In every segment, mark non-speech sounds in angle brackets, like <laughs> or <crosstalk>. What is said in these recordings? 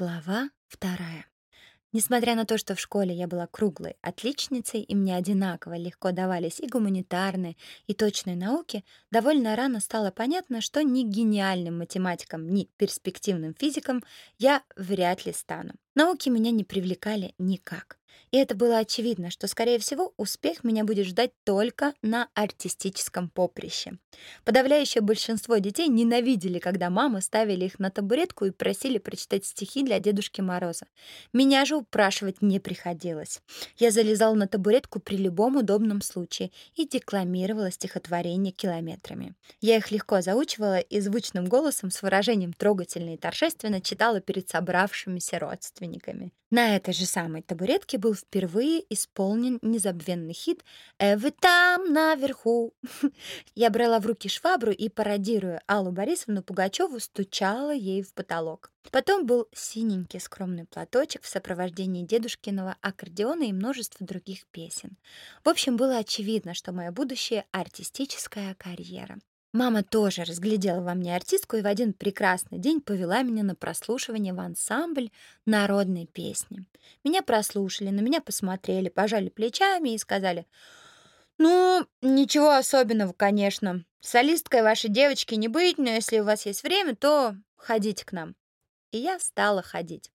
Глава вторая. Несмотря на то, что в школе я была круглой отличницей, и мне одинаково легко давались и гуманитарные, и точные науки, довольно рано стало понятно, что ни гениальным математиком, ни перспективным физиком я вряд ли стану. Науки меня не привлекали никак. И это было очевидно, что, скорее всего, успех меня будет ждать только на артистическом поприще. Подавляющее большинство детей ненавидели, когда мамы ставили их на табуретку и просили прочитать стихи для Дедушки Мороза. Меня же упрашивать не приходилось. Я залезала на табуретку при любом удобном случае и декламировала стихотворения километрами. Я их легко заучивала и звучным голосом с выражением трогательно и торжественно читала перед собравшимися родственниками. На этой же самой табуретке был впервые исполнен незабвенный хит «Э, вы там, наверху». <laughs> Я брала в руки швабру и, пародируя Аллу Борисовну Пугачеву, стучала ей в потолок. Потом был синенький скромный платочек в сопровождении дедушкиного аккордеона и множества других песен. В общем, было очевидно, что мое будущее — артистическая карьера. Мама тоже разглядела во мне артистку и в один прекрасный день повела меня на прослушивание в ансамбль народной песни. Меня прослушали, на меня посмотрели, пожали плечами и сказали, «Ну, ничего особенного, конечно. Солисткой вашей девочки не быть, но если у вас есть время, то ходите к нам». И я стала ходить.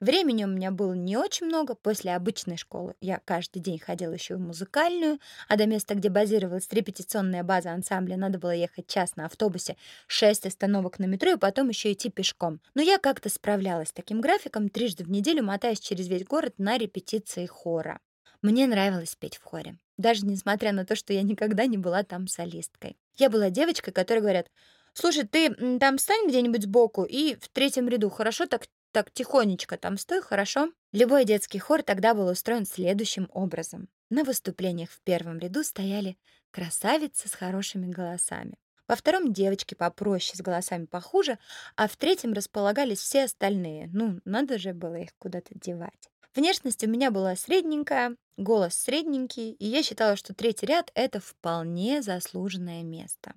Времени у меня было не очень много. После обычной школы я каждый день ходила еще в музыкальную, а до места, где базировалась репетиционная база ансамбля, надо было ехать час на автобусе, шесть остановок на метро и потом еще идти пешком. Но я как-то справлялась с таким графиком, трижды в неделю мотаясь через весь город на репетиции хора. Мне нравилось петь в хоре, даже несмотря на то, что я никогда не была там солисткой. Я была девочкой, которой говорят, «Слушай, ты там встань где-нибудь сбоку и в третьем ряду, хорошо? Так так тихонечко там стой, хорошо? Любой детский хор тогда был устроен следующим образом. На выступлениях в первом ряду стояли красавицы с хорошими голосами. Во втором девочки попроще, с голосами похуже, а в третьем располагались все остальные. Ну, надо же было их куда-то девать. Внешность у меня была средненькая, голос средненький, и я считала, что третий ряд — это вполне заслуженное место.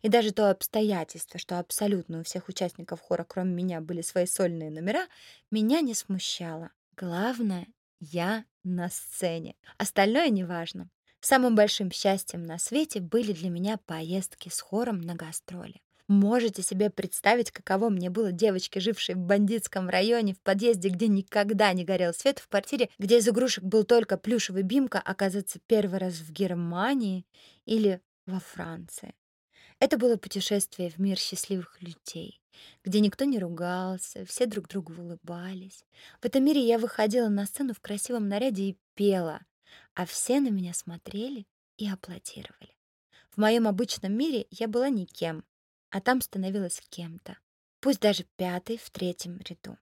И даже то обстоятельство, что абсолютно у всех участников хора, кроме меня, были свои сольные номера, меня не смущало. Главное, я на сцене. Остальное неважно. Самым большим счастьем на свете были для меня поездки с хором на гастроли. Можете себе представить, каково мне было девочке, жившей в бандитском районе, в подъезде, где никогда не горел свет, в квартире, где из игрушек был только плюшевый бимка, оказаться первый раз в Германии или во Франции. Это было путешествие в мир счастливых людей, где никто не ругался, все друг другу улыбались. В этом мире я выходила на сцену в красивом наряде и пела, а все на меня смотрели и аплодировали. В моем обычном мире я была никем, а там становилась кем-то, пусть даже пятый в третьем ряду.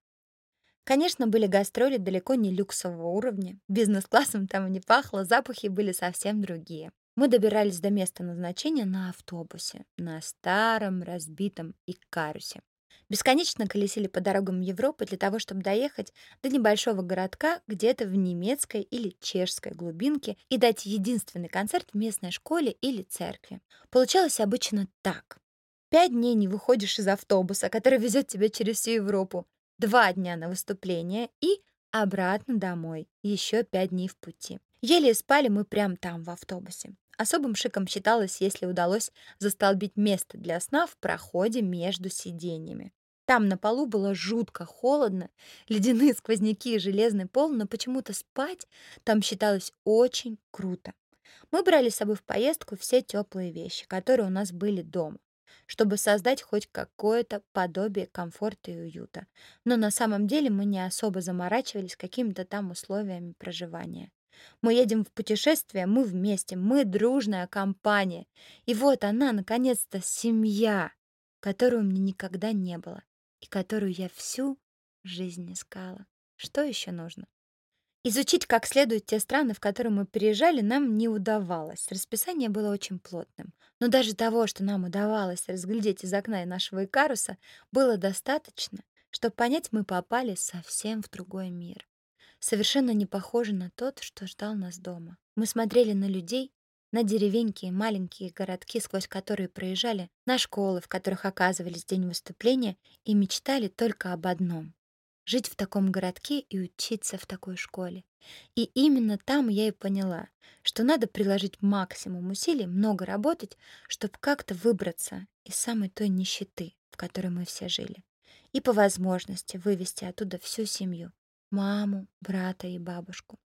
Конечно, были гастроли далеко не люксового уровня, бизнес-классом там не пахло, запахи были совсем другие. Мы добирались до места назначения на автобусе, на старом разбитом Икарусе. Бесконечно колесили по дорогам Европы для того, чтобы доехать до небольшого городка где-то в немецкой или чешской глубинке и дать единственный концерт в местной школе или церкви. Получалось обычно так. Пять дней не выходишь из автобуса, который везет тебя через всю Европу. Два дня на выступление и обратно домой. Еще пять дней в пути. Еле спали мы прямо там, в автобусе. Особым шиком считалось, если удалось застолбить место для сна в проходе между сиденьями. Там на полу было жутко холодно, ледяные сквозняки и железный пол, но почему-то спать там считалось очень круто. Мы брали с собой в поездку все теплые вещи, которые у нас были дома чтобы создать хоть какое-то подобие комфорта и уюта. Но на самом деле мы не особо заморачивались какими-то там условиями проживания. Мы едем в путешествие, мы вместе, мы дружная компания. И вот она, наконец-то, семья, которую мне никогда не было и которую я всю жизнь искала. Что еще нужно? Изучить как следует те страны, в которые мы переезжали, нам не удавалось. Расписание было очень плотным. Но даже того, что нам удавалось разглядеть из окна нашего Икаруса, было достаточно, чтобы понять, мы попали совсем в другой мир. Совершенно не похоже на тот, что ждал нас дома. Мы смотрели на людей, на деревеньки и маленькие городки, сквозь которые проезжали, на школы, в которых оказывались день выступления, и мечтали только об одном жить в таком городке и учиться в такой школе. И именно там я и поняла, что надо приложить максимум усилий, много работать, чтобы как-то выбраться из самой той нищеты, в которой мы все жили. И по возможности вывести оттуда всю семью — маму, брата и бабушку.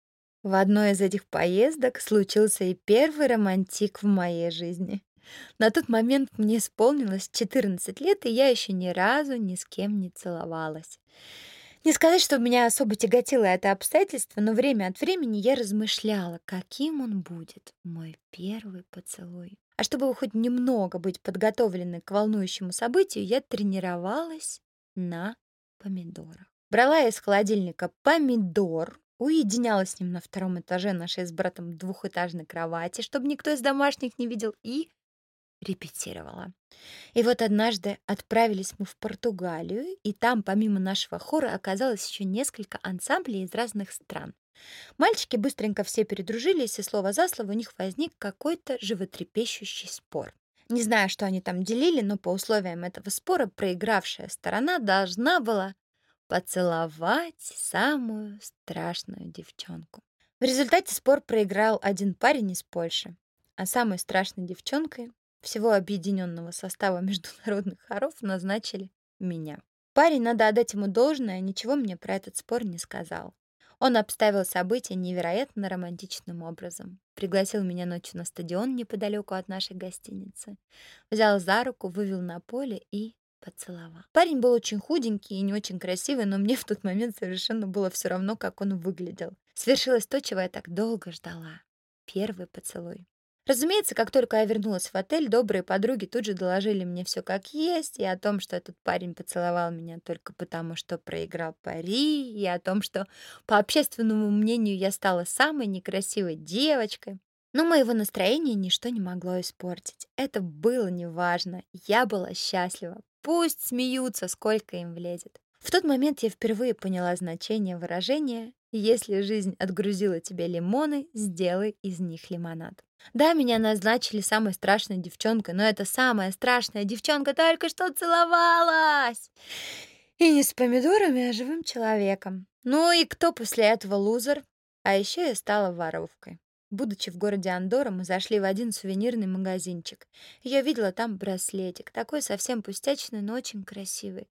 В одной из этих поездок случился и первый романтик в моей жизни. На тот момент мне исполнилось 14 лет, и я еще ни разу ни с кем не целовалась. Не сказать, что меня особо тяготило это обстоятельство, но время от времени я размышляла, каким он будет, мой первый поцелуй. А чтобы хоть немного быть подготовленной к волнующему событию, я тренировалась на помидорах. Брала из холодильника помидор, уединялась с ним на втором этаже нашей с братом двухэтажной кровати, чтобы никто из домашних не видел, и репетировала. И вот однажды отправились мы в Португалию, и там помимо нашего хора оказалось еще несколько ансамблей из разных стран. Мальчики быстренько все передружились, и слово за слово у них возник какой-то животрепещущий спор. Не знаю, что они там делили, но по условиям этого спора проигравшая сторона должна была поцеловать самую страшную девчонку. В результате спор проиграл один парень из Польши, а самой страшной девчонкой всего объединенного состава <laughs> международных хоров назначили меня. Парень, надо отдать ему должное, ничего мне про этот спор не сказал. Он обставил события невероятно романтичным образом. Пригласил меня ночью на стадион неподалеку от нашей гостиницы. Взял за руку, вывел на поле и поцеловал. Парень был очень худенький и не очень красивый, но мне в тот момент совершенно было все равно, как он выглядел. Свершилось то, чего я так долго ждала. Первый поцелуй. Разумеется, как только я вернулась в отель, добрые подруги тут же доложили мне все как есть, и о том, что этот парень поцеловал меня только потому, что проиграл пари, и о том, что, по общественному мнению, я стала самой некрасивой девочкой. Но моего настроения ничто не могло испортить. Это было неважно. Я была счастлива. Пусть смеются, сколько им влезет. В тот момент я впервые поняла значение выражения «Если жизнь отгрузила тебе лимоны, сделай из них лимонад». Да, меня назначили самой страшной девчонкой, но эта самая страшная девчонка только что целовалась. И не с помидорами, а живым человеком. Ну и кто после этого лузер? А еще я стала воровкой. Будучи в городе Андора, мы зашли в один сувенирный магазинчик. Я видела там браслетик, такой совсем пустячный, но очень красивый.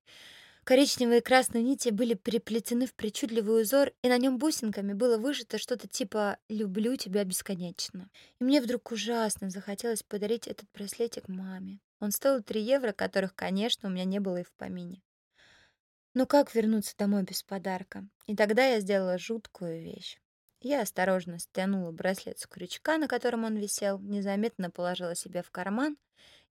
Коричневые и красные нити были переплетены в причудливый узор, и на нем бусинками было вышито что-то типа «люблю тебя бесконечно». И мне вдруг ужасно захотелось подарить этот браслетик маме. Он стоил 3 евро, которых, конечно, у меня не было и в помине. Но как вернуться домой без подарка? И тогда я сделала жуткую вещь. Я осторожно стянула браслет с крючка, на котором он висел, незаметно положила себе в карман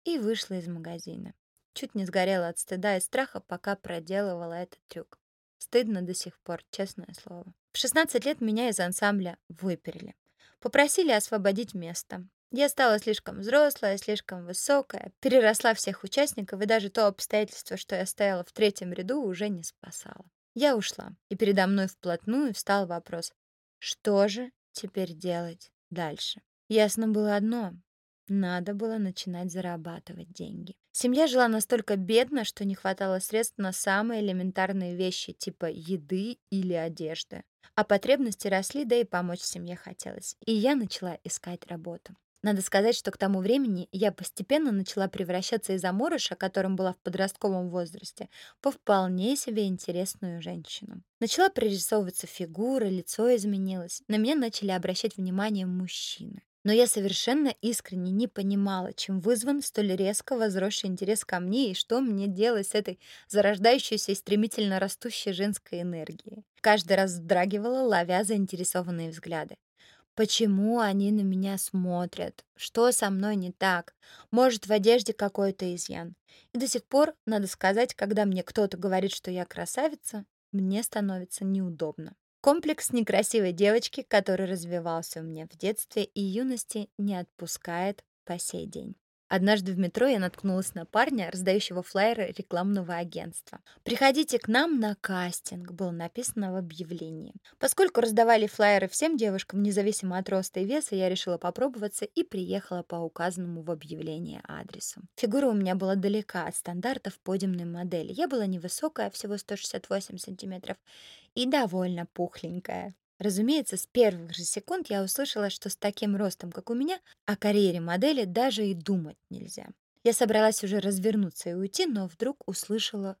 и вышла из магазина. Чуть не сгорела от стыда и страха, пока проделывала этот трюк. Стыдно до сих пор, честное слово. В 16 лет меня из ансамбля выперли. Попросили освободить место. Я стала слишком взрослая, слишком высокая, переросла всех участников, и даже то обстоятельство, что я стояла в третьем ряду, уже не спасало. Я ушла, и передо мной вплотную встал вопрос, что же теперь делать дальше? Ясно было одно надо было начинать зарабатывать деньги. Семья жила настолько бедно, что не хватало средств на самые элементарные вещи, типа еды или одежды. А потребности росли, да и помочь семье хотелось. И я начала искать работу. Надо сказать, что к тому времени я постепенно начала превращаться из заморыша, которым была в подростковом возрасте, по вполне себе интересную женщину. Начала прорисовываться фигура, лицо изменилось. На меня начали обращать внимание мужчины. Но я совершенно искренне не понимала, чем вызван столь резко возросший интерес ко мне и что мне делать с этой зарождающейся и стремительно растущей женской энергией. Каждый раз вздрагивала, ловя заинтересованные взгляды. Почему они на меня смотрят? Что со мной не так? Может, в одежде какой-то изъян? И до сих пор, надо сказать, когда мне кто-то говорит, что я красавица, мне становится неудобно. Комплекс некрасивой девочки, который развивался у меня в детстве и юности, не отпускает по сей день. Однажды в метро я наткнулась на парня, раздающего флаеры рекламного агентства. «Приходите к нам на кастинг», было написано в объявлении. Поскольку раздавали флаеры всем девушкам, независимо от роста и веса, я решила попробоваться и приехала по указанному в объявлении адресу. Фигура у меня была далека от стандартов подиумной модели. Я была невысокая, всего 168 сантиметров, и довольно пухленькая. Разумеется, с первых же секунд я услышала, что с таким ростом, как у меня, о карьере модели даже и думать нельзя. Я собралась уже развернуться и уйти, но вдруг услышала...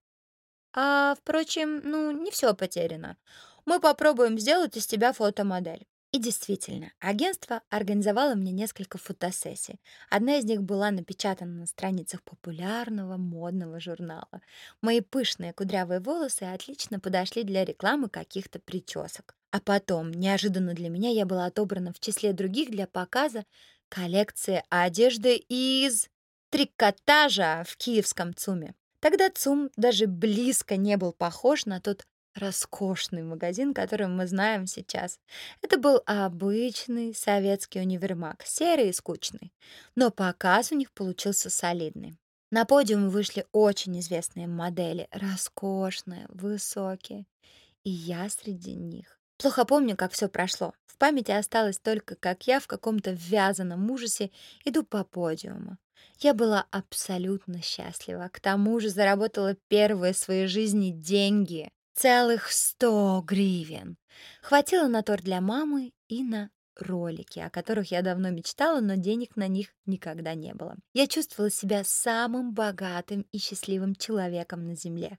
А, впрочем, ну, не все потеряно. Мы попробуем сделать из тебя фотомодель. И действительно, агентство организовало мне несколько фотосессий. Одна из них была напечатана на страницах популярного модного журнала. Мои пышные кудрявые волосы отлично подошли для рекламы каких-то причесок. А потом, неожиданно для меня, я была отобрана в числе других для показа коллекции одежды из трикотажа в киевском ЦУМе. Тогда ЦУМ даже близко не был похож на тот роскошный магазин, который мы знаем сейчас. Это был обычный советский универмаг, серый и скучный. Но показ у них получился солидный. На подиум вышли очень известные модели, роскошные, высокие. И я среди них. Плохо помню, как все прошло. В памяти осталось только, как я в каком-то вязаном ужасе иду по подиуму. Я была абсолютно счастлива. К тому же заработала первые в своей жизни деньги. Целых сто гривен. Хватило на торт для мамы и на ролики, о которых я давно мечтала, но денег на них никогда не было. Я чувствовала себя самым богатым и счастливым человеком на Земле.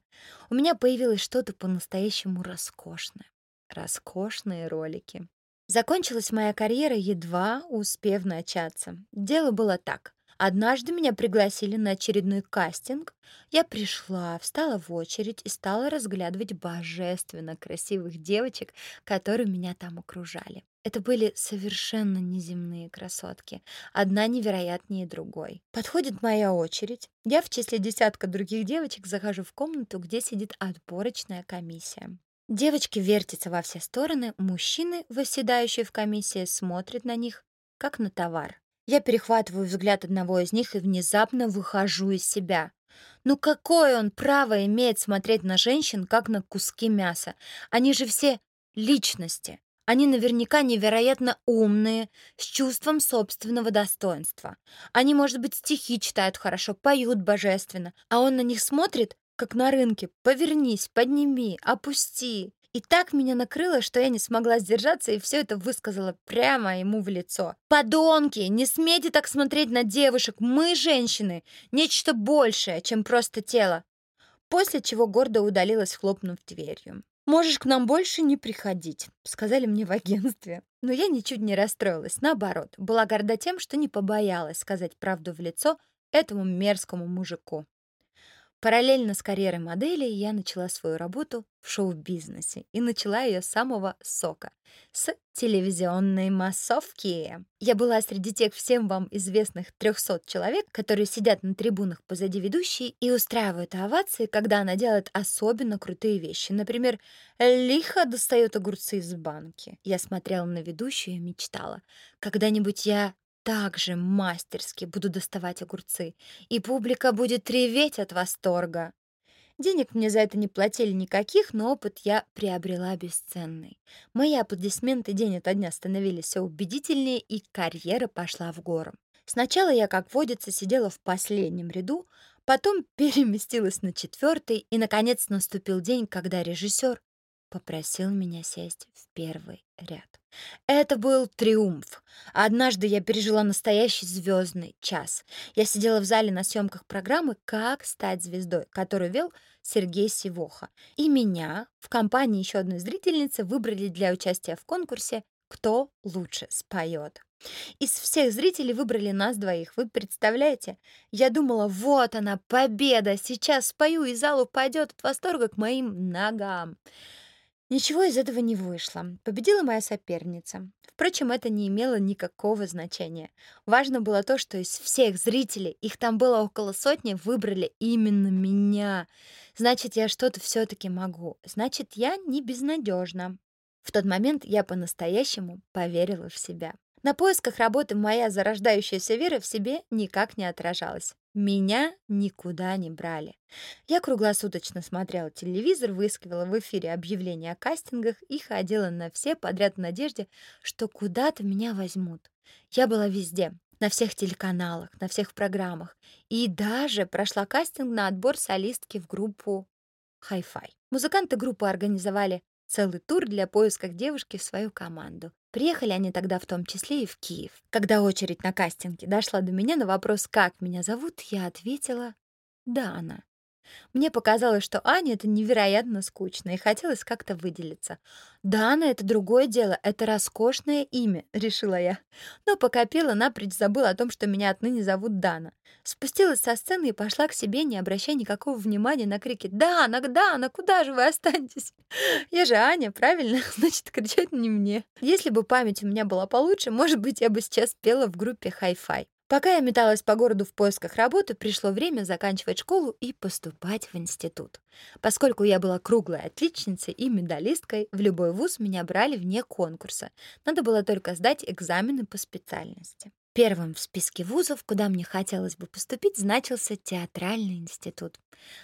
У меня появилось что-то по-настоящему роскошное роскошные ролики. Закончилась моя карьера, едва успев начаться. Дело было так. Однажды меня пригласили на очередной кастинг. Я пришла, встала в очередь и стала разглядывать божественно красивых девочек, которые меня там окружали. Это были совершенно неземные красотки, одна невероятнее другой. Подходит моя очередь. Я в числе десятка других девочек захожу в комнату, где сидит отборочная комиссия. Девочки вертятся во все стороны, мужчины, восседающие в комиссии, смотрят на них, как на товар. Я перехватываю взгляд одного из них и внезапно выхожу из себя. Ну какое он право имеет смотреть на женщин, как на куски мяса? Они же все личности. Они наверняка невероятно умные, с чувством собственного достоинства. Они, может быть, стихи читают хорошо, поют божественно, а он на них смотрит как на рынке. Повернись, подними, опусти. И так меня накрыло, что я не смогла сдержаться и все это высказала прямо ему в лицо. «Подонки! Не смейте так смотреть на девушек! Мы, женщины, нечто большее, чем просто тело!» После чего гордо удалилась, хлопнув дверью. «Можешь к нам больше не приходить», — сказали мне в агентстве. Но я ничуть не расстроилась, наоборот, была горда тем, что не побоялась сказать правду в лицо этому мерзкому мужику. Параллельно с карьерой модели я начала свою работу в шоу-бизнесе и начала ее с самого сока, с телевизионной массовки. Я была среди тех всем вам известных 300 человек, которые сидят на трибунах позади ведущей и устраивают овации, когда она делает особенно крутые вещи. Например, лихо достает огурцы из банки. Я смотрела на ведущую и мечтала. Когда-нибудь я также мастерски буду доставать огурцы, и публика будет реветь от восторга. Денег мне за это не платили никаких, но опыт я приобрела бесценный. Мои аплодисменты день ото дня становились все убедительнее, и карьера пошла в гору. Сначала я, как водится, сидела в последнем ряду, потом переместилась на четвертый, и, наконец, наступил день, когда режиссер попросил меня сесть в первый ряд. Это был триумф. Однажды я пережила настоящий звездный час. Я сидела в зале на съемках программы «Как стать звездой», которую вел Сергей Сивоха. И меня в компании еще одной зрительницы выбрали для участия в конкурсе «Кто лучше споет». Из всех зрителей выбрали нас двоих. Вы представляете? Я думала, вот она, победа! Сейчас спою, и зал упадет от восторга к моим ногам. Ничего из этого не вышло. Победила моя соперница. Впрочем, это не имело никакого значения. Важно было то, что из всех зрителей, их там было около сотни, выбрали именно меня. Значит, я что-то все-таки могу. Значит, я не безнадежна. В тот момент я по-настоящему поверила в себя. На поисках работы моя зарождающаяся вера в себе никак не отражалась. Меня никуда не брали. Я круглосуточно смотрела телевизор, выискивала в эфире объявления о кастингах и ходила на все подряд в надежде, что куда-то меня возьмут. Я была везде, на всех телеканалах, на всех программах. И даже прошла кастинг на отбор солистки в группу Hi-Fi. Музыканты группы организовали целый тур для поиска девушки в свою команду. Приехали они тогда в том числе и в Киев. Когда очередь на кастинге дошла до меня на вопрос, как меня зовут, я ответила «Дана». Мне показалось, что Аня — это невероятно скучно, и хотелось как-то выделиться. «Дана — это другое дело, это роскошное имя», — решила я. Но пока пела, напрочь забыла о том, что меня отныне зовут Дана. Спустилась со сцены и пошла к себе, не обращая никакого внимания на крики «Дана, Дана, куда же вы останетесь?» <laughs> Я же Аня, правильно? <laughs> Значит, кричать не мне. Если бы память у меня была получше, может быть, я бы сейчас пела в группе Hi-Fi. Пока я металась по городу в поисках работы, пришло время заканчивать школу и поступать в институт. Поскольку я была круглой отличницей и медалисткой, в любой вуз меня брали вне конкурса. Надо было только сдать экзамены по специальности. Первым в списке вузов, куда мне хотелось бы поступить, значился театральный институт.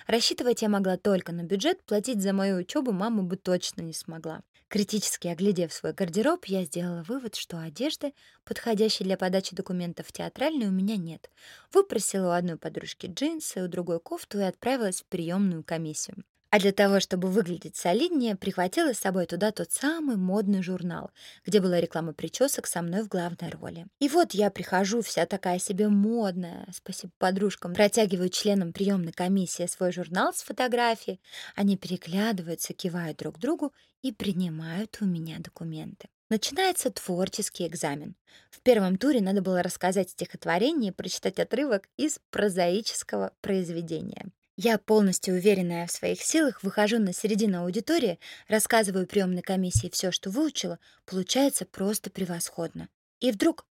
Рассчитывать я могла только на бюджет, платить за мою учебу мама бы точно не смогла. Критически оглядев свой гардероб, я сделала вывод, что одежды, подходящей для подачи документов в театральной, у меня нет. Выпросила у одной подружки джинсы, у другой кофту и отправилась в приемную комиссию. А для того, чтобы выглядеть солиднее, прихватила с собой туда тот самый модный журнал, где была реклама причесок со мной в главной роли. И вот я прихожу, вся такая себе модная, спасибо подружкам, протягиваю членам приемной комиссии свой журнал с фотографией. Они переглядываются, кивают друг другу и принимают у меня документы. Начинается творческий экзамен. В первом туре надо было рассказать стихотворение и прочитать отрывок из прозаического произведения. Я, полностью уверенная в своих силах, выхожу на середину аудитории, рассказываю приемной комиссии все, что выучила, получается просто превосходно. И вдруг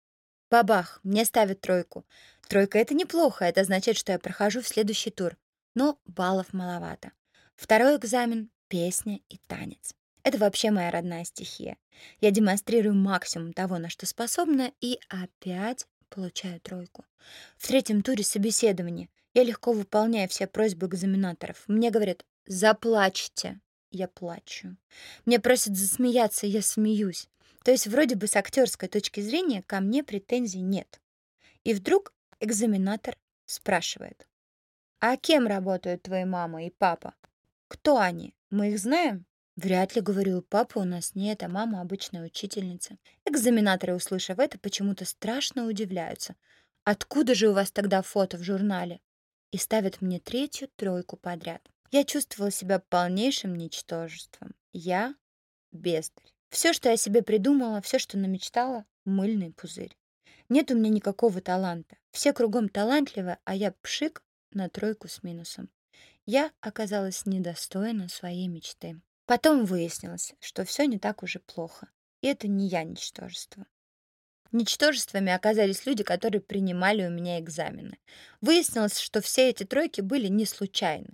бабах, мне ставят тройку. Тройка — это неплохо, это означает, что я прохожу в следующий тур. Но баллов маловато. Второй экзамен — песня и танец. Это вообще моя родная стихия. Я демонстрирую максимум того, на что способна, и опять получаю тройку. В третьем туре собеседование. Я легко выполняю все просьбы экзаменаторов. Мне говорят «заплачьте». Я плачу. Мне просят засмеяться, я смеюсь. То есть вроде бы с актерской точки зрения ко мне претензий нет. И вдруг экзаменатор спрашивает. «А кем работают твои мама и папа? Кто они? Мы их знаем?» Вряд ли, говорю, папа у нас нет, а мама обычная учительница. Экзаменаторы, услышав это, почему-то страшно удивляются. Откуда же у вас тогда фото в журнале? И ставят мне третью тройку подряд. Я чувствовала себя полнейшим ничтожеством. Я — бездарь. Все, что я себе придумала, все, что намечтала — мыльный пузырь. Нет у меня никакого таланта. Все кругом талантливы, а я пшик на тройку с минусом. Я оказалась недостойна своей мечты. Потом выяснилось, что все не так уже плохо. И это не я ничтожество. Ничтожествами оказались люди, которые принимали у меня экзамены. Выяснилось, что все эти тройки были не случайны.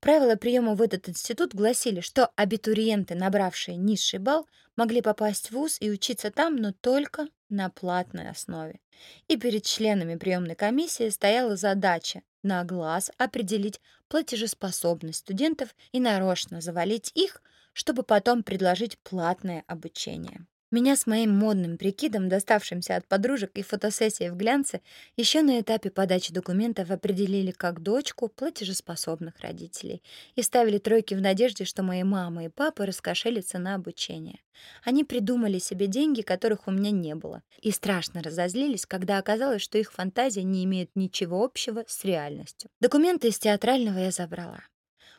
Правила приема в этот институт гласили, что абитуриенты, набравшие низший балл, могли попасть в ВУЗ и учиться там, но только на платной основе. И перед членами приемной комиссии стояла задача на глаз определить платежеспособность студентов и нарочно завалить их, чтобы потом предложить платное обучение. Меня с моим модным прикидом, доставшимся от подружек и фотосессией в глянце, еще на этапе подачи документов определили как дочку платежеспособных родителей и ставили тройки в надежде, что мои мама и папа раскошелятся на обучение. Они придумали себе деньги, которых у меня не было, и страшно разозлились, когда оказалось, что их фантазия не имеет ничего общего с реальностью. Документы из театрального я забрала.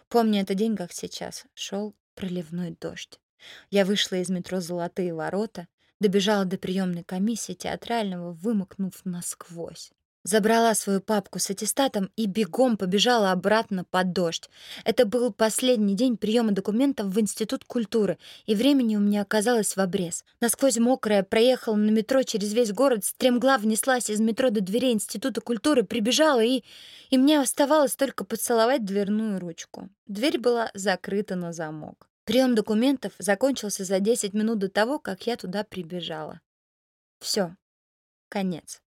Помню этот день, как сейчас. Шел проливной дождь. Я вышла из метро «Золотые ворота», добежала до приемной комиссии театрального, вымокнув насквозь. Забрала свою папку с аттестатом и бегом побежала обратно под дождь. Это был последний день приема документов в Институт культуры, и времени у меня оказалось в обрез. Насквозь мокрая проехала на метро через весь город, стремглав внеслась из метро до дверей Института культуры, прибежала, и... и мне оставалось только поцеловать дверную ручку. Дверь была закрыта на замок. Прием документов закончился за 10 минут до того, как я туда прибежала. Все, конец.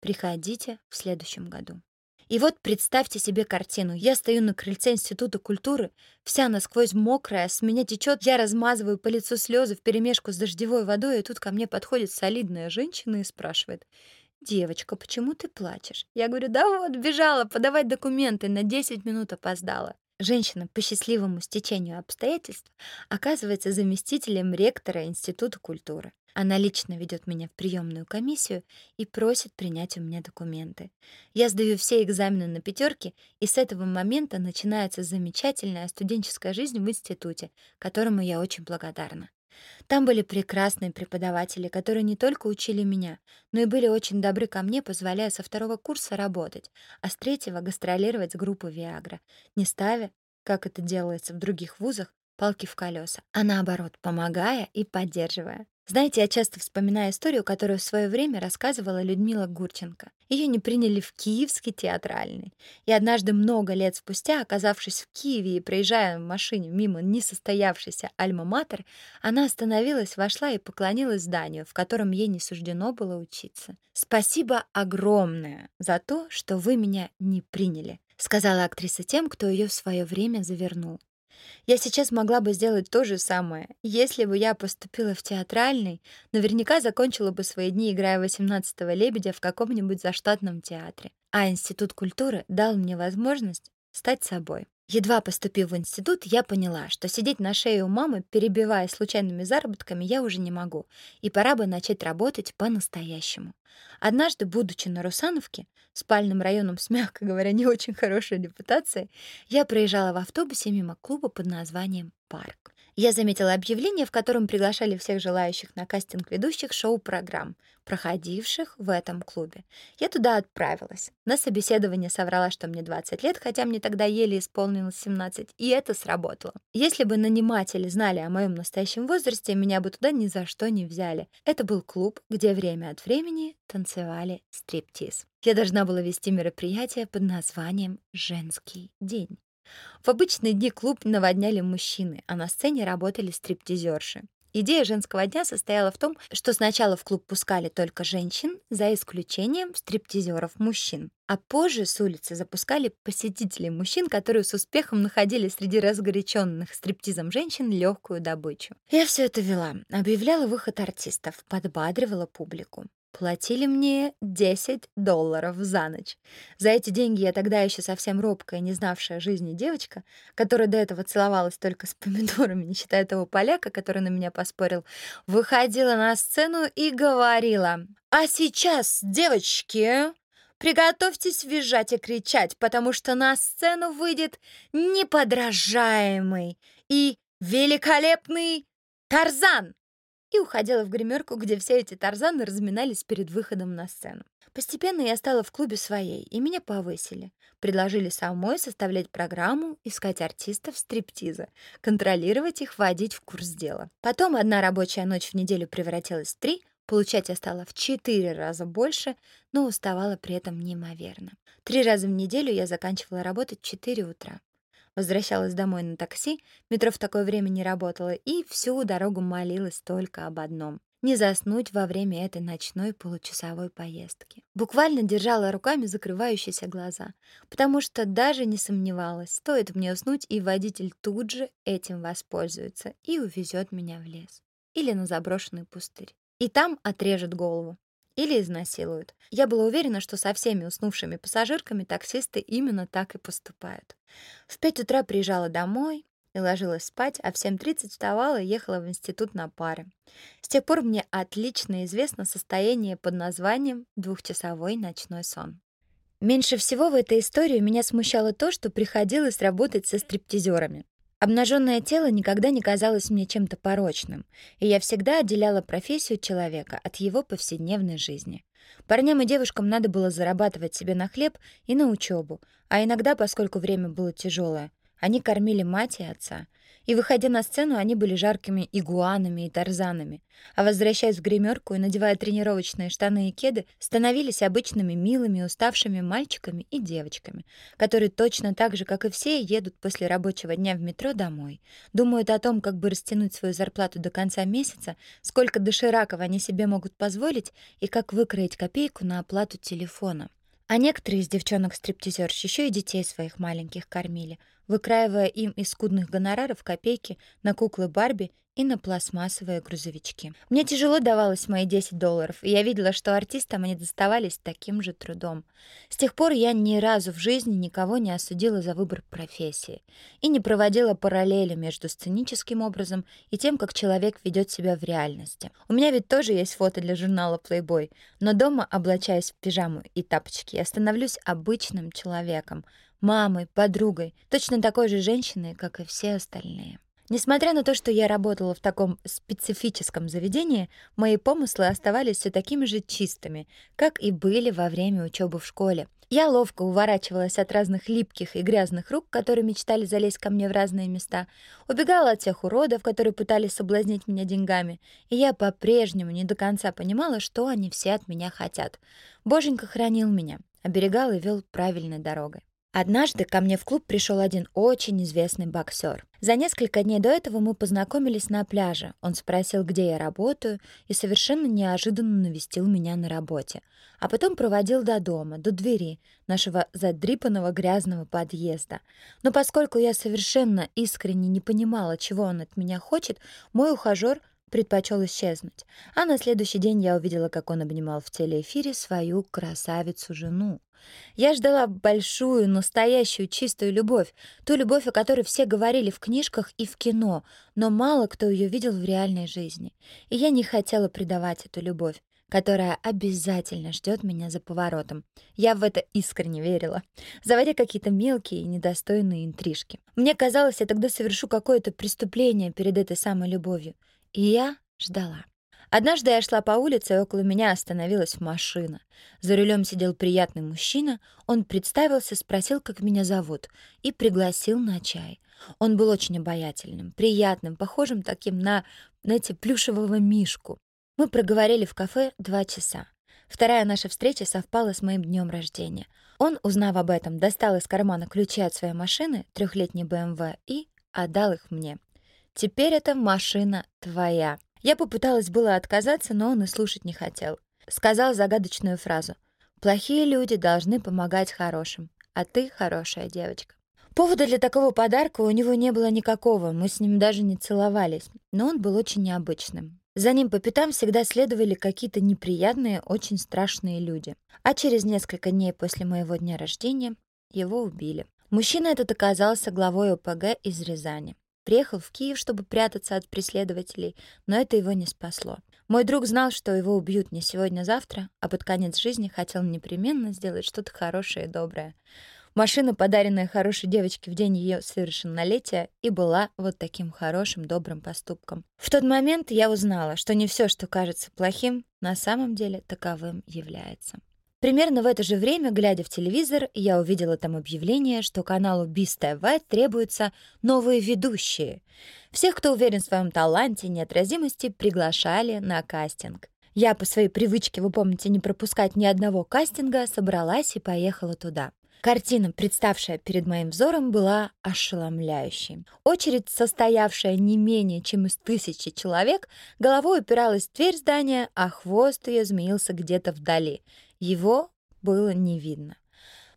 Приходите в следующем году. И вот представьте себе картину. Я стою на крыльце Института культуры, вся насквозь мокрая, с меня течет, я размазываю по лицу слезы вперемешку с дождевой водой, и тут ко мне подходит солидная женщина и спрашивает, «Девочка, почему ты плачешь?» Я говорю, «Да вот, бежала подавать документы, на 10 минут опоздала». Женщина по счастливому стечению обстоятельств оказывается заместителем ректора Института культуры. Она лично ведет меня в приемную комиссию и просит принять у меня документы. Я сдаю все экзамены на пятерки, и с этого момента начинается замечательная студенческая жизнь в институте, которому я очень благодарна. Там были прекрасные преподаватели, которые не только учили меня, но и были очень добры ко мне, позволяя со второго курса работать, а с третьего гастролировать с группой «Виагра», не ставя, как это делается в других вузах, палки в колеса, а наоборот, помогая и поддерживая. Знаете, я часто вспоминаю историю, которую в свое время рассказывала Людмила Гурченко. Ее не приняли в Киевский театральный. И однажды, много лет спустя, оказавшись в Киеве и проезжая в машине мимо несостоявшейся Альма-Матер, она остановилась, вошла и поклонилась зданию, в котором ей не суждено было учиться. «Спасибо огромное за то, что вы меня не приняли», сказала актриса тем, кто ее в свое время завернул. Я сейчас могла бы сделать то же самое. Если бы я поступила в театральный, наверняка закончила бы свои дни, играя 18-го лебедя в каком-нибудь заштатном театре. А Институт культуры дал мне возможность стать собой. Едва поступив в институт, я поняла, что сидеть на шее у мамы, перебивая случайными заработками, я уже не могу, и пора бы начать работать по-настоящему. Однажды, будучи на Русановке, спальным районом с, мягко говоря, не очень хорошей репутацией, я проезжала в автобусе мимо клуба под названием «Парк». Я заметила объявление, в котором приглашали всех желающих на кастинг ведущих шоу-программ, проходивших в этом клубе. Я туда отправилась. На собеседование соврала, что мне 20 лет, хотя мне тогда еле исполнилось 17, и это сработало. Если бы наниматели знали о моем настоящем возрасте, меня бы туда ни за что не взяли. Это был клуб, где время от времени танцевали стриптиз. Я должна была вести мероприятие под названием «Женский день». В обычные дни клуб наводняли мужчины, а на сцене работали стриптизерши. Идея женского дня состояла в том, что сначала в клуб пускали только женщин, за исключением стриптизеров мужчин. А позже с улицы запускали посетителей мужчин, которые с успехом находили среди разгоряченных стриптизом женщин легкую добычу. Я все это вела, объявляла выход артистов, подбадривала публику. Платили мне 10 долларов за ночь. За эти деньги я тогда еще совсем робкая, не знавшая жизни девочка, которая до этого целовалась только с <laughs> помидорами, не считая того поляка, который на меня поспорил, выходила на сцену и говорила «А сейчас, девочки, приготовьтесь визжать и кричать, потому что на сцену выйдет неподражаемый и великолепный Тарзан!» И уходила в гримерку, где все эти тарзаны разминались перед выходом на сцену. Постепенно я стала в клубе своей, и меня повысили. Предложили самой составлять программу, искать артистов стриптиза, контролировать их, вводить в курс дела. Потом одна рабочая ночь в неделю превратилась в три, получать я стала в четыре раза больше, но уставала при этом неимоверно. Три раза в неделю я заканчивала работать в 4 утра. Возвращалась домой на такси, метро в такое время не работало, и всю дорогу молилась только об одном — не заснуть во время этой ночной получасовой поездки. Буквально держала руками закрывающиеся глаза, потому что даже не сомневалась, стоит мне уснуть, и водитель тут же этим воспользуется и увезет меня в лес или на заброшенный пустырь. И там отрежет голову или изнасилуют. Я была уверена, что со всеми уснувшими пассажирками таксисты именно так и поступают. В пять утра приезжала домой и ложилась спать, а в 7.30 вставала и ехала в институт на пары. С тех пор мне отлично известно состояние под названием «двухчасовой ночной сон». Меньше всего в этой истории меня смущало то, что приходилось работать со стриптизерами. Обнаженное тело никогда не казалось мне чем-то порочным, и я всегда отделяла профессию человека от его повседневной жизни. Парням и девушкам надо было зарабатывать себе на хлеб и на учебу, а иногда, поскольку время было тяжелое, они кормили мать и отца. И, выходя на сцену, они были жаркими игуанами и тарзанами, а возвращаясь в гримерку и надевая тренировочные штаны и кеды, становились обычными милыми, уставшими мальчиками и девочками, которые точно так же, как и все, едут после рабочего дня в метро домой, думают о том, как бы растянуть свою зарплату до конца месяца, сколько дошираков они себе могут позволить и как выкроить копейку на оплату телефона. А некоторые из девчонок-стриптизерш еще и детей своих маленьких кормили, выкраивая им из скудных гонораров копейки на куклы Барби и на пластмассовые грузовички. Мне тяжело давалось мои 10 долларов, и я видела, что артистам они доставались таким же трудом. С тех пор я ни разу в жизни никого не осудила за выбор профессии и не проводила параллели между сценическим образом и тем, как человек ведет себя в реальности. У меня ведь тоже есть фото для журнала Playboy, но дома, облачаясь в пижаму и тапочки, я становлюсь обычным человеком, мамой, подругой, точно такой же женщиной, как и все остальные. Несмотря на то, что я работала в таком специфическом заведении, мои помыслы оставались все такими же чистыми, как и были во время учебы в школе. Я ловко уворачивалась от разных липких и грязных рук, которые мечтали залезть ко мне в разные места, убегала от тех уродов, которые пытались соблазнить меня деньгами, и я по-прежнему не до конца понимала, что они все от меня хотят. Боженька хранил меня, оберегал и вел правильной дорогой. Однажды ко мне в клуб пришел один очень известный боксер. За несколько дней до этого мы познакомились на пляже. Он спросил, где я работаю, и совершенно неожиданно навестил меня на работе. А потом проводил до дома, до двери нашего задрипанного грязного подъезда. Но поскольку я совершенно искренне не понимала, чего он от меня хочет, мой ухажер предпочел исчезнуть. А на следующий день я увидела, как он обнимал в телеэфире свою красавицу-жену. Я ждала большую, настоящую, чистую любовь, ту любовь, о которой все говорили в книжках и в кино, но мало кто ее видел в реальной жизни. И я не хотела предавать эту любовь которая обязательно ждет меня за поворотом. Я в это искренне верила, заводя какие-то мелкие и недостойные интрижки. Мне казалось, я тогда совершу какое-то преступление перед этой самой любовью. И я ждала. Однажды я шла по улице, и около меня остановилась машина. За рулем сидел приятный мужчина, он представился, спросил, как меня зовут, и пригласил на чай. Он был очень обаятельным, приятным, похожим таким на, знаете, плюшевого мишку. Мы проговорили в кафе два часа. Вторая наша встреча совпала с моим днем рождения. Он, узнав об этом, достал из кармана ключи от своей машины, трехлетней БМВ, и отдал их мне. «Теперь эта машина твоя». Я попыталась было отказаться, но он и слушать не хотел. Сказал загадочную фразу. «Плохие люди должны помогать хорошим, а ты хорошая девочка». Повода для такого подарка у него не было никакого, мы с ним даже не целовались, но он был очень необычным. За ним по пятам всегда следовали какие-то неприятные, очень страшные люди. А через несколько дней после моего дня рождения его убили. Мужчина этот оказался главой ОПГ из Рязани. Приехал в Киев, чтобы прятаться от преследователей, но это его не спасло. Мой друг знал, что его убьют не сегодня-завтра, а под конец жизни хотел непременно сделать что-то хорошее и доброе. Машина, подаренная хорошей девочке в день ее совершеннолетия, и была вот таким хорошим, добрым поступком. В тот момент я узнала, что не все, что кажется плохим, на самом деле таковым является. Примерно в это же время, глядя в телевизор, я увидела там объявление, что каналу БИС ТВ требуются новые ведущие. Всех, кто уверен в своем таланте и неотразимости, приглашали на кастинг. Я по своей привычке, вы помните, не пропускать ни одного кастинга, собралась и поехала туда. Картина, представшая перед моим взором, была ошеломляющей. Очередь, состоявшая не менее чем из тысячи человек, головой упиралась в дверь здания, а хвост ее змеился где-то вдали — его было не видно.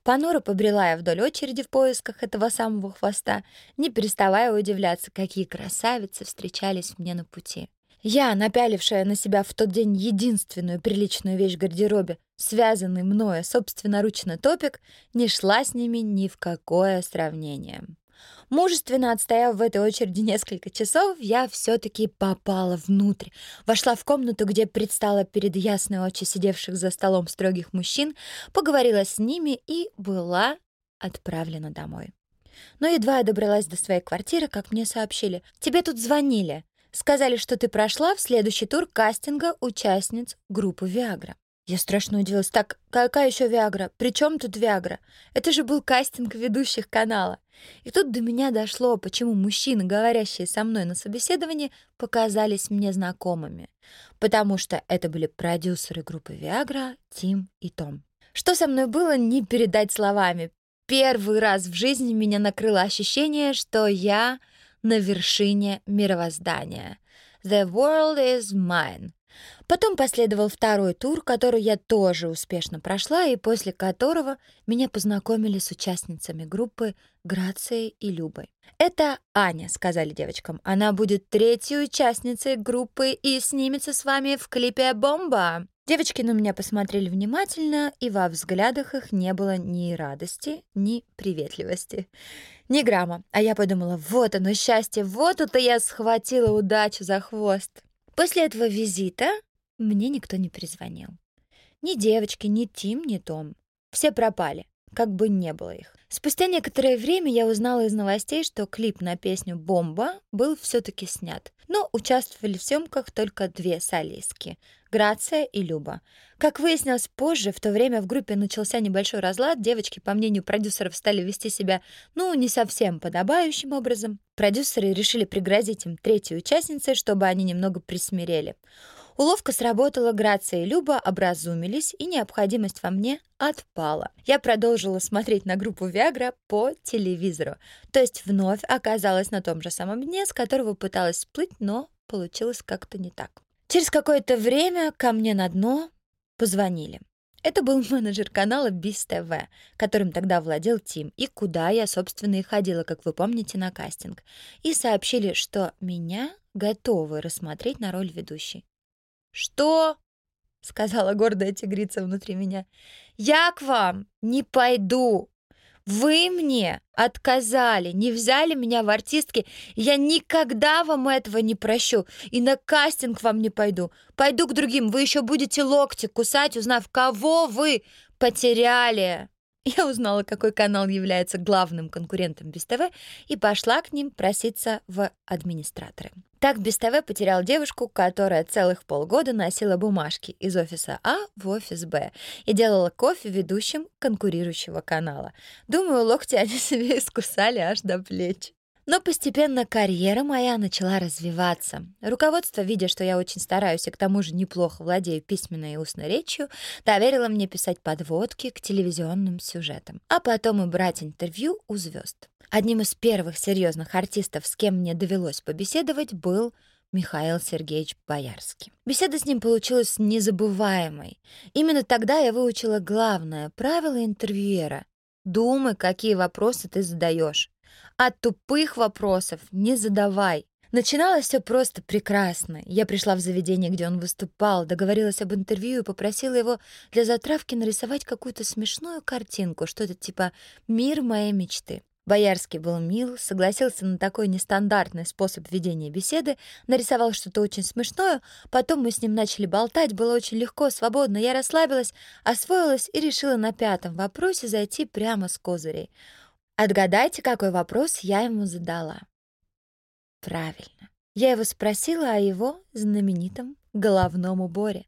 Понуро побрела я вдоль очереди в поисках этого самого хвоста, не переставая удивляться, какие красавицы встречались мне на пути. Я, напялившая на себя в тот день единственную приличную вещь в гардеробе, связанный мною собственноручно топик, не шла с ними ни в какое сравнение. Мужественно отстояв в этой очереди несколько часов, я все-таки попала внутрь. Вошла в комнату, где предстала перед ясной очи сидевших за столом строгих мужчин, поговорила с ними и была отправлена домой. Но едва я добралась до своей квартиры, как мне сообщили, «Тебе тут звонили. Сказали, что ты прошла в следующий тур кастинга участниц группы «Виагра». Я страшно удивилась. Так, какая еще Виагра? При чем тут Виагра? Это же был кастинг ведущих канала. И тут до меня дошло, почему мужчины, говорящие со мной на собеседовании, показались мне знакомыми. Потому что это были продюсеры группы Виагра, Тим и Том. Что со мной было, не передать словами. Первый раз в жизни меня накрыло ощущение, что я на вершине мировоздания. The world is mine. Потом последовал второй тур, который я тоже успешно прошла, и после которого меня познакомили с участницами группы Грацией и Любой. «Это Аня», — сказали девочкам. «Она будет третьей участницей группы и снимется с вами в клипе «Бомба». Девочки на меня посмотрели внимательно, и во взглядах их не было ни радости, ни приветливости. Ни грамма. А я подумала, вот оно счастье, вот это я схватила удачу за хвост. После этого визита мне никто не перезвонил. Ни девочки, ни Тим, ни Том. Все пропали, как бы не было их. Спустя некоторое время я узнала из новостей, что клип на песню «Бомба» был все-таки снят. Но участвовали в съемках только две солистки — Грация и Люба. Как выяснилось позже, в то время в группе начался небольшой разлад, девочки, по мнению продюсеров, стали вести себя, ну, не совсем подобающим образом. Продюсеры решили пригрозить им третьей участницей, чтобы они немного присмирели. Уловка сработала, Грация и Люба образумились, и необходимость во мне отпала. Я продолжила смотреть на группу Виагра по телевизору, то есть вновь оказалась на том же самом дне, с которого пыталась всплыть, но получилось как-то не так. Через какое-то время ко мне на дно позвонили. Это был <laughs> менеджер канала Биз ТВ, которым тогда владел Тим, и куда я, собственно, и ходила, как вы помните, на кастинг. И сообщили, что меня готовы рассмотреть на роль ведущей. «Что?» — сказала гордая тигрица внутри меня. «Я к вам не пойду. Вы мне отказали, не взяли меня в артистки. Я никогда вам этого не прощу. И на кастинг вам не пойду. Пойду к другим. Вы еще будете локти кусать, узнав, кого вы потеряли». Я узнала, какой канал является главным конкурентом Без ТВ, и пошла к ним проситься в администраторы. Так Без ТВ потерял девушку, которая целых полгода носила бумажки из офиса А в офис Б и делала кофе ведущим конкурирующего канала. Думаю, локти они <laughs> себе искусали аж до плеч. Но постепенно карьера моя начала развиваться. Руководство, видя, что я очень стараюсь и к тому же неплохо владею письменной и устной речью, доверило мне писать подводки к телевизионным сюжетам, а потом и брать интервью у звезд. Одним из первых серьезных артистов, с кем мне довелось побеседовать, был Михаил Сергеевич Боярский. Беседа с ним получилась незабываемой. Именно тогда я выучила главное правило интервьюера. Думай, какие вопросы ты задаешь. А тупых вопросов не задавай. Начиналось все просто прекрасно. Я пришла в заведение, где он выступал, договорилась об интервью и попросила его для затравки нарисовать какую-то смешную картинку, что-то типа «Мир моей мечты». Боярский был мил, согласился на такой нестандартный способ ведения беседы, нарисовал что-то очень смешное, потом мы с ним начали болтать, было очень легко, свободно, я расслабилась, освоилась и решила на пятом вопросе зайти прямо с козырей. Отгадайте, какой вопрос я ему задала. Правильно. Я его спросила о его знаменитом головном уборе.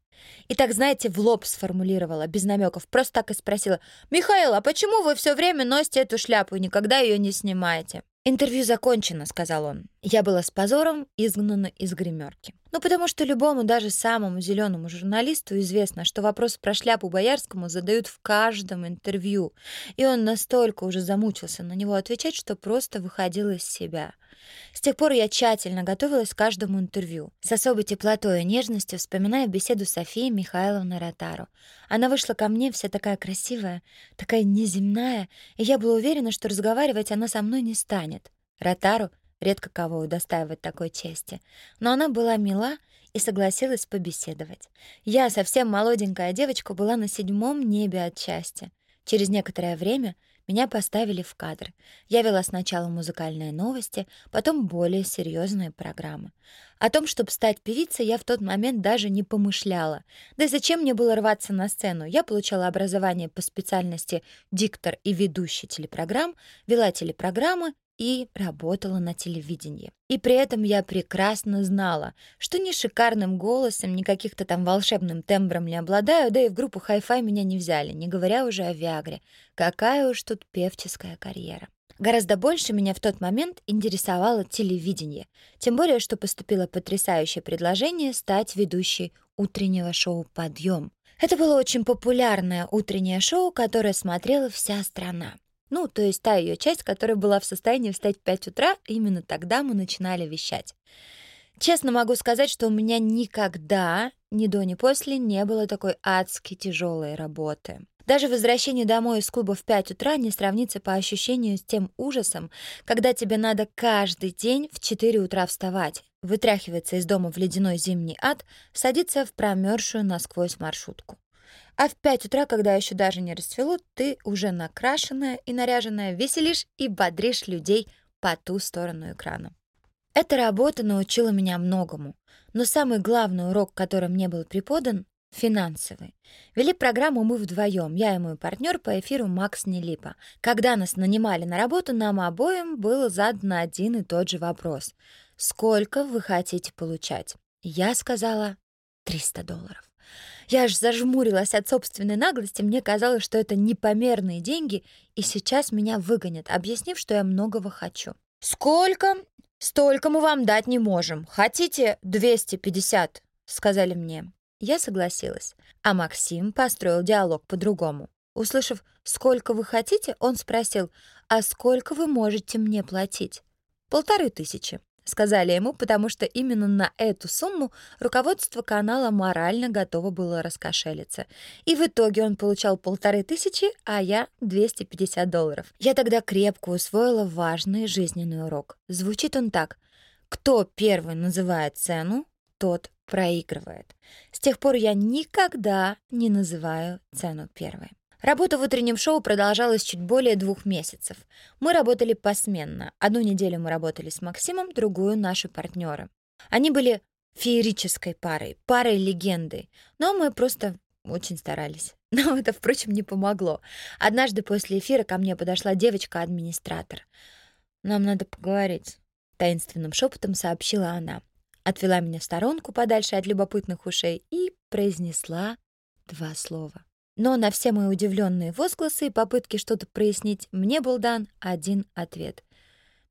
И так, знаете, в лоб сформулировала, без намеков, просто так и спросила. «Михаил, а почему вы все время носите эту шляпу и никогда ее не снимаете?» «Интервью закончено», — сказал он. Я была с позором изгнана из гримерки. Ну, потому что любому, даже самому зеленому журналисту известно, что вопрос про шляпу Боярскому задают в каждом интервью. И он настолько уже замучился на него отвечать, что просто выходил из себя. С тех пор я тщательно готовилась к каждому интервью, с особой теплотой и нежностью вспоминая беседу Софии Михайловны Ротару. Она вышла ко мне вся такая красивая, такая неземная, и я была уверена, что разговаривать она со мной не станет. Ротару редко кого удостаивать такой чести, но она была мила и согласилась побеседовать. Я, совсем молоденькая девочка, была на седьмом небе от счастья. Через некоторое время — меня поставили в кадр. Я вела сначала музыкальные новости, потом более серьезные программы. О том, чтобы стать певицей, я в тот момент даже не помышляла. Да и зачем мне было рваться на сцену? Я получала образование по специальности диктор и ведущий телепрограмм, вела телепрограммы и работала на телевидении. И при этом я прекрасно знала, что ни шикарным голосом, ни каких-то там волшебным тембром не обладаю, да и в группу хай-фай меня не взяли, не говоря уже о Виагре. Какая уж тут певческая карьера. Гораздо больше меня в тот момент интересовало телевидение, тем более, что поступило потрясающее предложение стать ведущей утреннего шоу «Подъем». Это было очень популярное утреннее шоу, которое смотрела вся страна. Ну, то есть та ее часть, которая была в состоянии встать в 5 утра, именно тогда мы начинали вещать. Честно могу сказать, что у меня никогда, ни до, ни после, не было такой адски тяжелой работы. Даже возвращение домой из клуба в 5 утра не сравнится по ощущению с тем ужасом, когда тебе надо каждый день в 4 утра вставать, вытряхиваться из дома в ледяной зимний ад, садиться в промерзшую насквозь маршрутку. А в пять утра, когда еще даже не расцвело, ты уже накрашенная и наряженная веселишь и бодришь людей по ту сторону экрана. Эта работа научила меня многому, но самый главный урок, который мне был преподан — финансовый. Вели программу мы вдвоем, я и мой партнер по эфиру Макс Нелипа. Когда нас нанимали на работу, нам обоим был задан один и тот же вопрос. «Сколько вы хотите получать?» Я сказала 300 долларов. Я аж зажмурилась от собственной наглости, мне казалось, что это непомерные деньги, и сейчас меня выгонят, объяснив, что я многого хочу. «Сколько? Столько мы вам дать не можем. Хотите 250?» — сказали мне. Я согласилась, а Максим построил диалог по-другому. Услышав «сколько вы хотите», он спросил «а сколько вы можете мне платить?» «Полторы тысячи», Сказали ему, потому что именно на эту сумму руководство канала морально готово было раскошелиться. И в итоге он получал полторы тысячи, а я — 250 долларов. Я тогда крепко усвоила важный жизненный урок. Звучит он так. Кто первый называет цену, тот проигрывает. С тех пор я никогда не называю цену первой. Работа в утреннем шоу продолжалась чуть более двух месяцев. Мы работали посменно. Одну неделю мы работали с Максимом, другую — наши партнеры. Они были феерической парой, парой легенды. Но мы просто очень старались. <laughs> Но это, впрочем, не помогло. Однажды после эфира ко мне подошла девочка-администратор. «Нам надо поговорить», — таинственным шепотом сообщила она. Отвела меня в сторонку подальше от любопытных ушей и произнесла два слова. Но на все мои удивленные возгласы и попытки что-то прояснить мне был дан один ответ.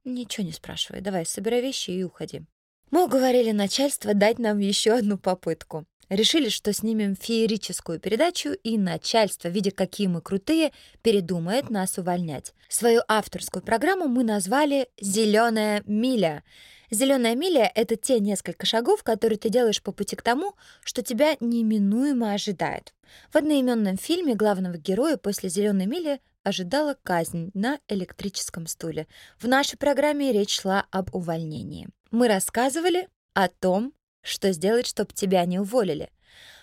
«Ничего не спрашивай, давай, собирай вещи и уходи». Мы уговорили начальство дать нам еще одну попытку. Решили, что снимем феерическую передачу, и начальство, видя, какие мы крутые, передумает нас увольнять. Свою авторскую программу мы назвали «Зеленая миля». Зеленая миля — это те несколько шагов, которые ты делаешь по пути к тому, что тебя неминуемо ожидает. В одноименном фильме главного героя после зеленой мили ожидала казнь на электрическом стуле. В нашей программе речь шла об увольнении. Мы рассказывали о том, что сделать, чтобы тебя не уволили —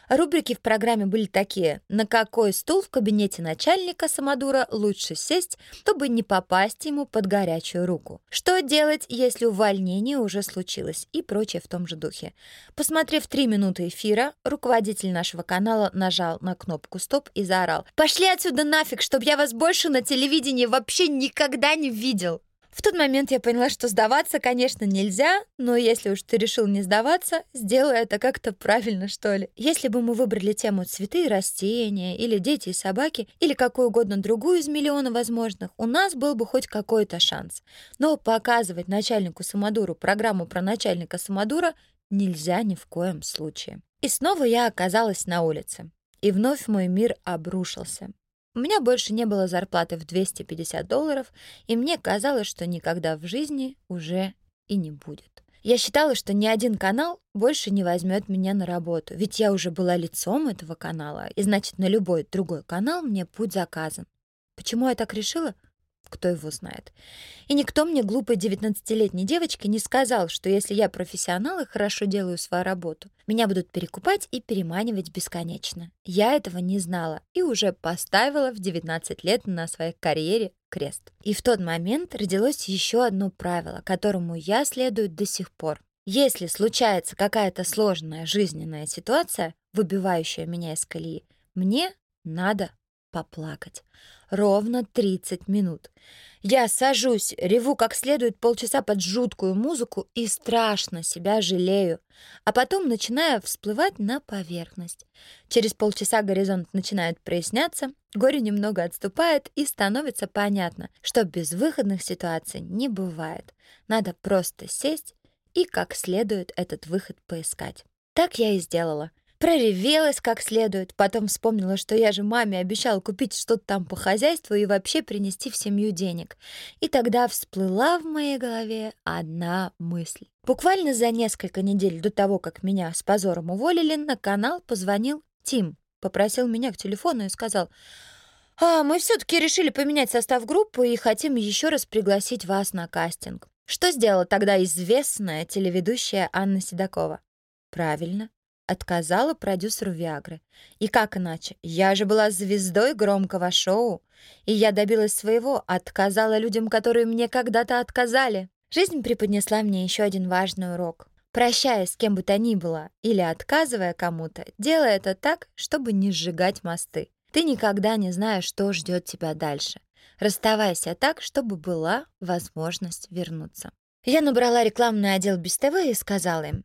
Рубрики в программе были такие «На какой стул в кабинете начальника Самодура лучше сесть, чтобы не попасть ему под горячую руку?» «Что делать, если увольнение уже случилось?» и прочее в том же духе. Посмотрев три минуты эфира, руководитель нашего канала нажал на кнопку «Стоп» и заорал «Пошли отсюда нафиг, чтобы я вас больше на телевидении вообще никогда не видел!» В тот момент я поняла, что сдаваться, конечно, нельзя, но если уж ты решил не сдаваться, сделай это как-то правильно, что ли. Если бы мы выбрали тему цветы и растения, или дети и собаки, или какую угодно другую из миллиона возможных, у нас был бы хоть какой-то шанс. Но показывать начальнику Самодуру программу про начальника Самодура нельзя ни в коем случае. И снова я оказалась на улице. И вновь мой мир обрушился. У меня больше не было зарплаты в 250 долларов, и мне казалось, что никогда в жизни уже и не будет. Я считала, что ни один канал больше не возьмет меня на работу, ведь я уже была лицом этого канала, и значит, на любой другой канал мне путь заказан. Почему я так решила? Кто его знает. И никто мне, глупой 19-летней девочке, не сказал, что если я профессионал и хорошо делаю свою работу, меня будут перекупать и переманивать бесконечно. Я этого не знала и уже поставила в 19 лет на своей карьере крест. И в тот момент родилось еще одно правило, которому я следую до сих пор. Если случается какая-то сложная жизненная ситуация, выбивающая меня из колеи, мне надо поплакать. Ровно 30 минут. Я сажусь, реву как следует полчаса под жуткую музыку и страшно себя жалею, а потом начинаю всплывать на поверхность. Через полчаса горизонт начинает проясняться, горе немного отступает и становится понятно, что безвыходных ситуаций не бывает. Надо просто сесть и как следует этот выход поискать. Так я и сделала. Проревелась как следует, потом вспомнила, что я же маме обещала купить что-то там по хозяйству и вообще принести в семью денег. И тогда всплыла в моей голове одна мысль. Буквально за несколько недель до того, как меня с позором уволили, на канал позвонил Тим. Попросил меня к телефону и сказал, «А, мы все-таки решили поменять состав группы и хотим еще раз пригласить вас на кастинг». Что сделала тогда известная телеведущая Анна Седокова? Правильно, отказала продюсеру Виагры. И как иначе? Я же была звездой громкого шоу, и я добилась своего, отказала людям, которые мне когда-то отказали. Жизнь преподнесла мне еще один важный урок. Прощаясь с кем бы то ни было или отказывая кому-то, делай это так, чтобы не сжигать мосты. Ты никогда не знаешь, что ждет тебя дальше. Расставайся так, чтобы была возможность вернуться. Я набрала рекламный отдел без и сказала им,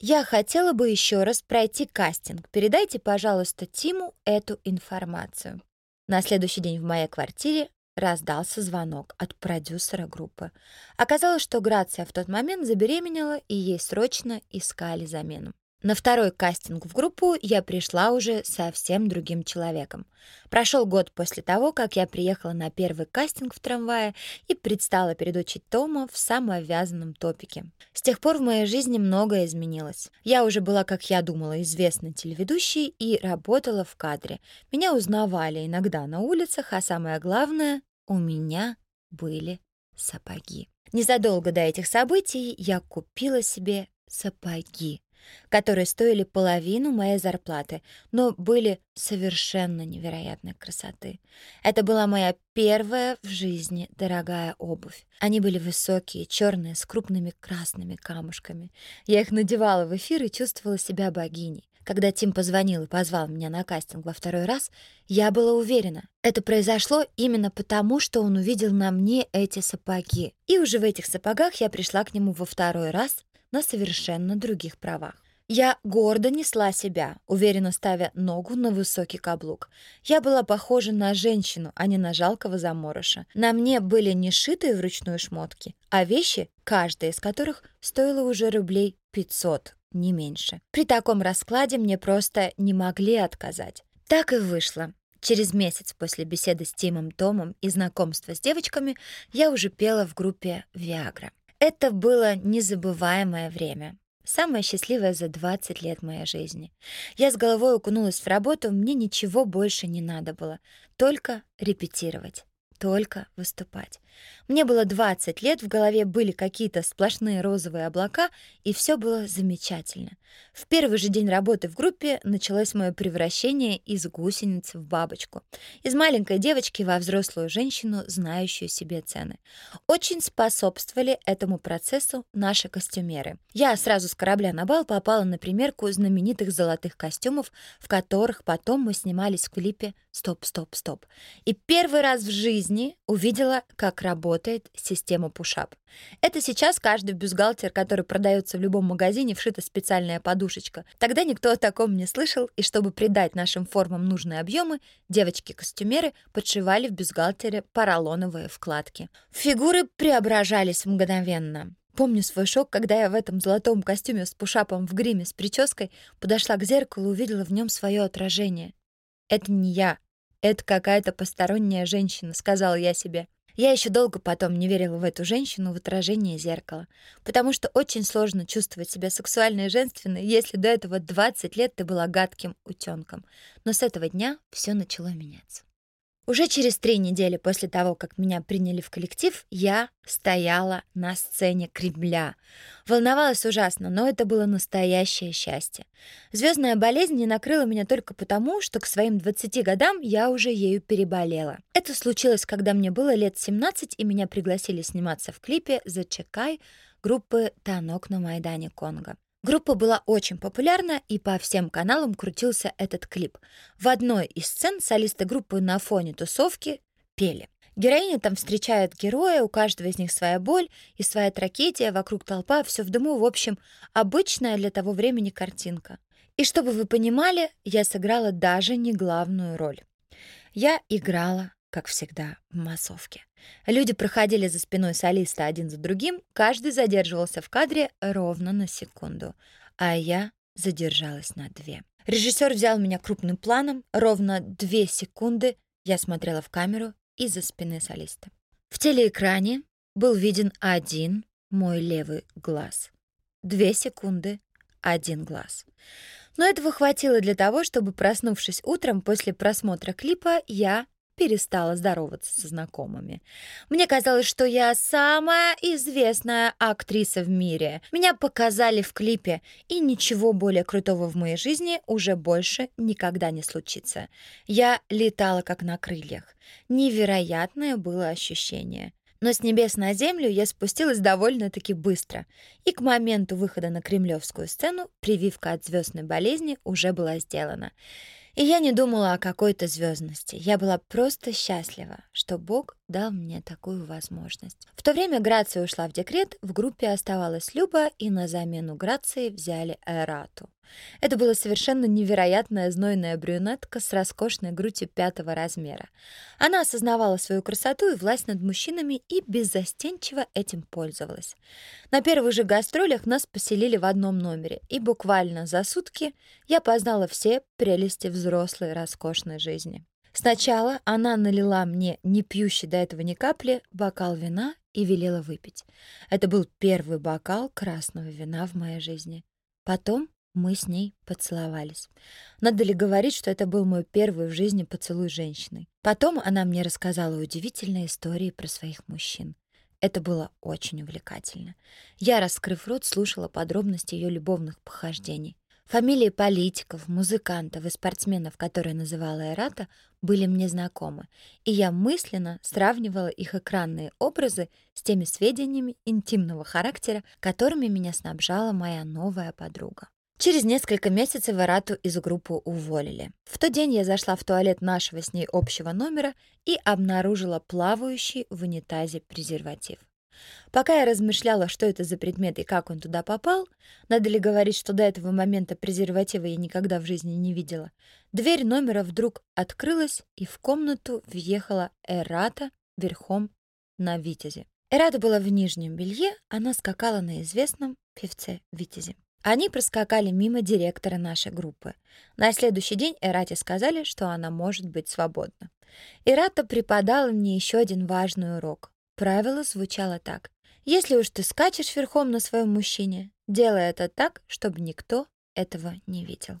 я хотела бы еще раз пройти кастинг. Передайте, пожалуйста, Тиму эту информацию. На следующий день в моей квартире раздался звонок от продюсера группы. Оказалось, что Грация в тот момент забеременела, и ей срочно искали замену. На второй кастинг в группу я пришла уже совсем другим человеком. Прошел год после того, как я приехала на первый кастинг в трамвае и предстала перед очей Тома в самовязанном топике. С тех пор в моей жизни многое изменилось. Я уже была, как я думала, известной телеведущей и работала в кадре. Меня узнавали иногда на улицах, а самое главное, у меня были сапоги. Незадолго до этих событий я купила себе сапоги которые стоили половину моей зарплаты, но были совершенно невероятной красоты. Это была моя первая в жизни дорогая обувь. Они были высокие, черные, с крупными красными камушками. Я их надевала в эфир и чувствовала себя богиней. Когда Тим позвонил и позвал меня на кастинг во второй раз, я была уверена, это произошло именно потому, что он увидел на мне эти сапоги. И уже в этих сапогах я пришла к нему во второй раз на совершенно других правах. Я гордо несла себя, уверенно ставя ногу на высокий каблук. Я была похожа на женщину, а не на жалкого заморыша. На мне были не шитые вручную шмотки, а вещи, каждая из которых стоила уже рублей 500, не меньше. При таком раскладе мне просто не могли отказать. Так и вышло. Через месяц после беседы с Тимом Томом и знакомства с девочками я уже пела в группе «Виагра». Это было незабываемое время. Самое счастливое за 20 лет моей жизни. Я с головой окунулась в работу, мне ничего больше не надо было. Только репетировать только выступать. Мне было 20 лет, в голове были какие-то сплошные розовые облака, и все было замечательно. В первый же день работы в группе началось мое превращение из гусеницы в бабочку. Из маленькой девочки во взрослую женщину, знающую себе цены. Очень способствовали этому процессу наши костюмеры. Я сразу с корабля на бал попала на примерку знаменитых золотых костюмов, в которых потом мы снимались в клипе «Стоп, стоп, стоп». И первый раз в жизни увидела, как работает система пушап. Это сейчас каждый бюстгальтер, который продается в любом магазине, вшита специальная подушечка. Тогда никто о таком не слышал, и чтобы придать нашим формам нужные объемы, девочки-костюмеры подшивали в бюстгальтере поролоновые вкладки. Фигуры преображались мгновенно. Помню свой шок, когда я в этом золотом костюме с пушапом в гриме с прической подошла к зеркалу и увидела в нем свое отражение. «Это не я, это какая-то посторонняя женщина», — сказала я себе. Я еще долго потом не верила в эту женщину в отражении зеркала, потому что очень сложно чувствовать себя сексуальной и женственной, если до этого 20 лет ты была гадким утенком. Но с этого дня все начало меняться. Уже через три недели после того, как меня приняли в коллектив, я стояла на сцене Кремля. Волновалась ужасно, но это было настоящее счастье. Звездная болезнь не накрыла меня только потому, что к своим 20 годам я уже ею переболела. Это случилось, когда мне было лет 17, и меня пригласили сниматься в клипе «Зачекай» группы «Танок на Майдане Конго». Группа была очень популярна, и по всем каналам крутился этот клип. В одной из сцен солисты группы на фоне тусовки пели. Героини там встречают героя, у каждого из них своя боль и своя трагедия, вокруг толпа, все в дыму, в общем, обычная для того времени картинка. И чтобы вы понимали, я сыграла даже не главную роль. Я играла, как всегда, в массовке. Люди проходили за спиной солиста один за другим, каждый задерживался в кадре ровно на секунду, а я задержалась на две. Режиссер взял меня крупным планом, ровно две секунды я смотрела в камеру из-за спины солиста. В телеэкране был виден один мой левый глаз. Две секунды — один глаз. Но этого хватило для того, чтобы, проснувшись утром после просмотра клипа, я перестала здороваться со знакомыми. Мне казалось, что я самая известная актриса в мире. Меня показали в клипе, и ничего более крутого в моей жизни уже больше никогда не случится. Я летала как на крыльях. Невероятное было ощущение. Но с небес на землю я спустилась довольно-таки быстро, и к моменту выхода на кремлевскую сцену прививка от звездной болезни уже была сделана. И я не думала о какой-то звездности. Я была просто счастлива, что Бог дал мне такую возможность. В то время Грация ушла в декрет, в группе оставалась Люба, и на замену Грации взяли Эрату. Это была совершенно невероятная знойная брюнетка с роскошной грудью пятого размера. Она осознавала свою красоту и власть над мужчинами и беззастенчиво этим пользовалась. На первых же гастролях нас поселили в одном номере, и буквально за сутки я познала все прелести взрослой роскошной жизни. Сначала она налила мне, не пьющий до этого ни капли, бокал вина и велела выпить. Это был первый бокал красного вина в моей жизни. Потом мы с ней поцеловались. Надо ли говорить, что это был мой первый в жизни поцелуй женщины? Потом она мне рассказала удивительные истории про своих мужчин. Это было очень увлекательно. Я, раскрыв рот, слушала подробности ее любовных похождений. Фамилии политиков, музыкантов и спортсменов, которые называла Эрата, были мне знакомы, и я мысленно сравнивала их экранные образы с теми сведениями интимного характера, которыми меня снабжала моя новая подруга. Через несколько месяцев Арату из группы уволили. В тот день я зашла в туалет нашего с ней общего номера и обнаружила плавающий в унитазе презерватив. Пока я размышляла, что это за предмет и как он туда попал, надо ли говорить, что до этого момента презерватива я никогда в жизни не видела, дверь номера вдруг открылась, и в комнату въехала Эрата верхом на Витязе. Эрата была в нижнем белье, она скакала на известном певце Витязе. Они проскакали мимо директора нашей группы. На следующий день Эрате сказали, что она может быть свободна. Эрата преподала мне еще один важный урок. Правило звучало так. Если уж ты скачешь верхом на своем мужчине, делай это так, чтобы никто этого не видел.